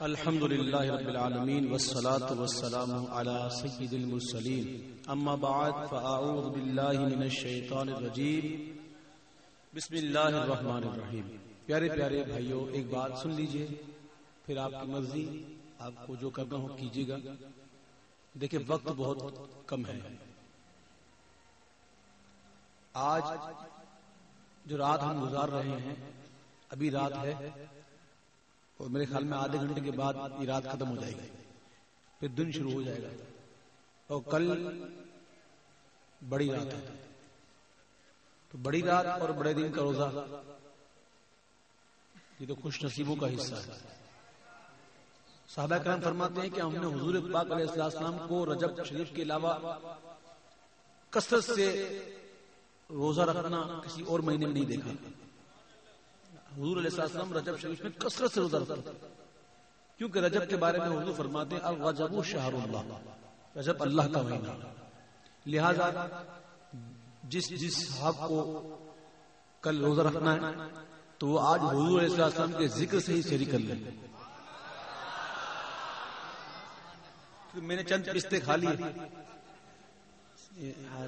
الحمد لله رب العالمين والصلاة والسلام على سيد المرسلين أما بعد فأعوذ بالله من الشيطان الرجيم بسم اللہ الرحمن الرحیم. پیارے پیارے بھائیوں ایک بات سن لیجیے. پھر آپ کی مرضی، آپ کو جو کرنا ہو کیجیے گا. دیکھیں وقت بہت کم ہے۔ آج جو رات ہم گزار رہے ہیں، ابھی رات ہے۔ اور میرے خیال میں آدھے گھنٹے کے بعد یہ رات ختم ہو جائے گی۔ پھر دن شروع ہو جائے گا۔ اور کل بڑی رات ہے۔ تو بڑی رات اور بڑے دن کا روزہ، یہ تو خوش نصیبوں کا حصہ ہے۔ صحابہ کرام فرماتے ہیں کہ ہم نے حضور پاک علیہ السلام کو رجب شریف کے علاوہ کثرت سے روزہ رکھنا کسی اور مہینے میں نہیں دیکھا۔ حضور علیہ السلام رجب شریف میں کثرت سے روزہ رکھتے کیونکہ رجب کے بارے میں حضور فرماتے ہیں، الرجب شہر اللہ رجب اللہ کا مہینہ۔ لہذا جس جس صاحب کو کل روزہ رکھنا ہے، تو وہ آج حضور علیہ السلام کے ذکر سے ہی سیری کر لیں میں نے چند پستے کھا لی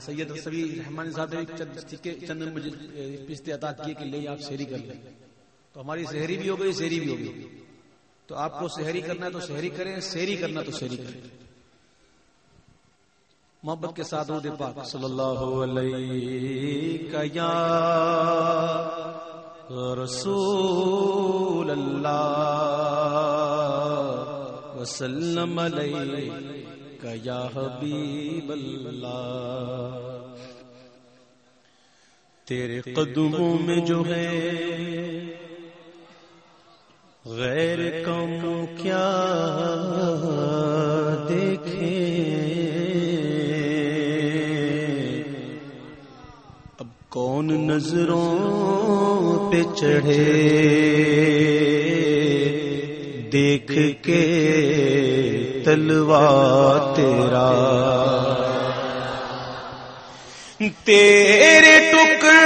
سید سبھی رحمان صاحب نے چند مجھے پستے عطا کیے کہ لے آپ سیری کر لیں۔ تو ہماری سہری بھی ہو گئی سیری بھی ہو گئی۔ تو آپ کو سہری کرنا ہے تو سہری کریں، سیری کرنا تو سہری کریں۔ محبت کے ساتھ دے پاک صلی اللہ علیہ یا رسول اللہ وسلم علیہ یا حبیب اللہ۔ تیرے قدموں میں جو ہے غیر کم کیا دیکھے اب کون نظروں پہ چڑھے؟ دیکھ کے تلوا تیرا۔ تیرے ٹکڑوں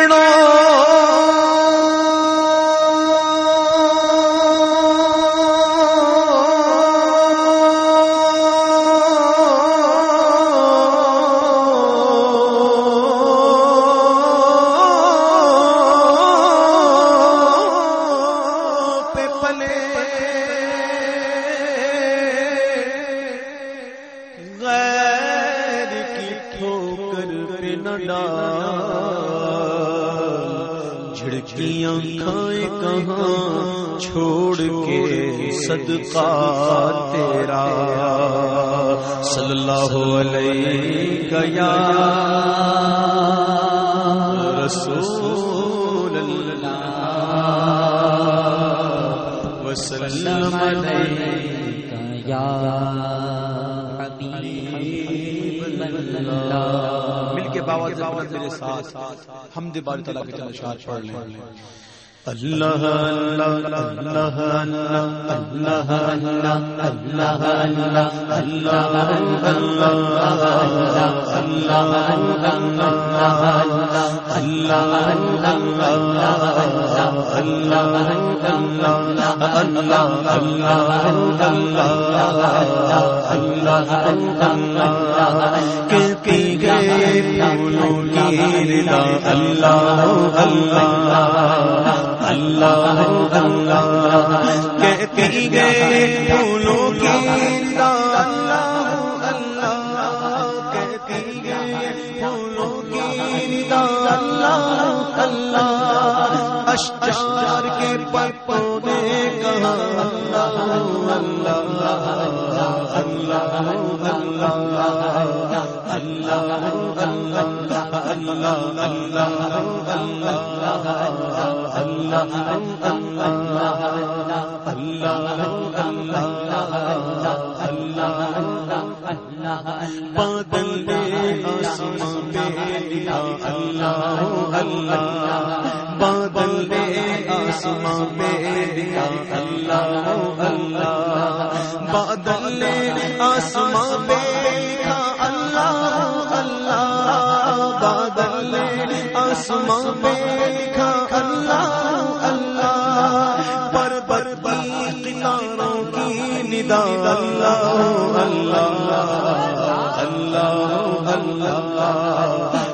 نہ ڈال جھڑکیاں کھائے کہاں، چھوڑ کے صدقہ تیرا۔ صلی اللہ علیہ یا رسول اللہ، وسلم علیہ گیا یا مل کے باوجود میرے ساتھ حمد بار تعالیٰ کے چند اشعار پڑھ لیں۔ اللہ اللہ اللہ اللہ اللہ اللہ اللہ اللہ اللہ اللہ کہتی گئے پھولوں کی اللہ اللہ کہتی گئے پھولوں کی اللہ اللہ اشجار کے پر بادل آسمان پہ اللہ اللہ بادل آسمان پہ لیا اللہ اللہ۔ بادل آسمان پہ لیا اللہ اللہ۔ بادل آسمان پہ لکھا اللہ اللہ۔ پر پر پر کناروں کی ندا اللہ اللہ۔ اللہ اللہ۔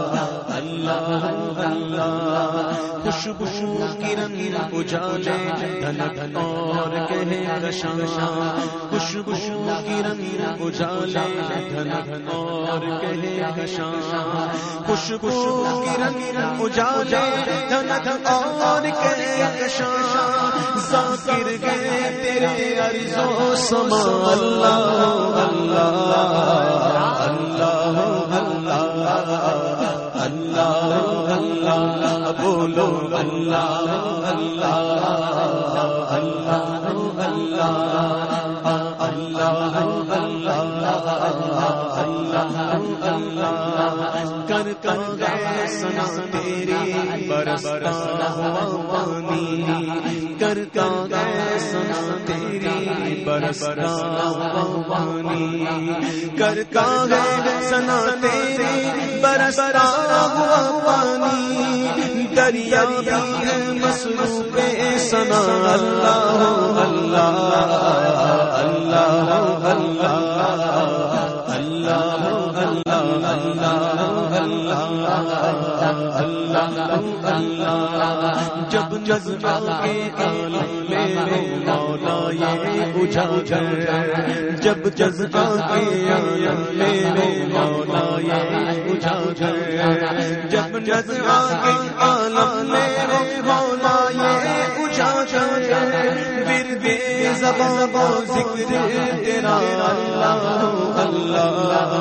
اللہ اللہ خوشبو کرن اجالے دھن دھن اور کہے کشان خوشبو کرن اجالے دھن دھن اور کہے کشان خوشبو کرن اجالے دھن دھن اور کہے کشان ذاکر گئے تیرے عرض و سما اللہ اللہ اللہ اللہ اللہ اللہ بولو اللہ اللہ اللہ اللہ کر کر گئے سنا تیری برستا ہوا پانی کر کر گئے سنا تیری برستا ہوا پانی کر کر گئے سنا تیری برستا ہوا پانی دریا ہے مصروف سنا اللہ اللہ اللہ اللہ اللہ جب جذبہ کے میرے مولا یہ اجاگر جب جذبہ کے میرے مولا یہ اجاگر جب جذبہ کے عالم میرے مولا یہ اجاگر پھر زبان ذکر تیرا اللہ اللہ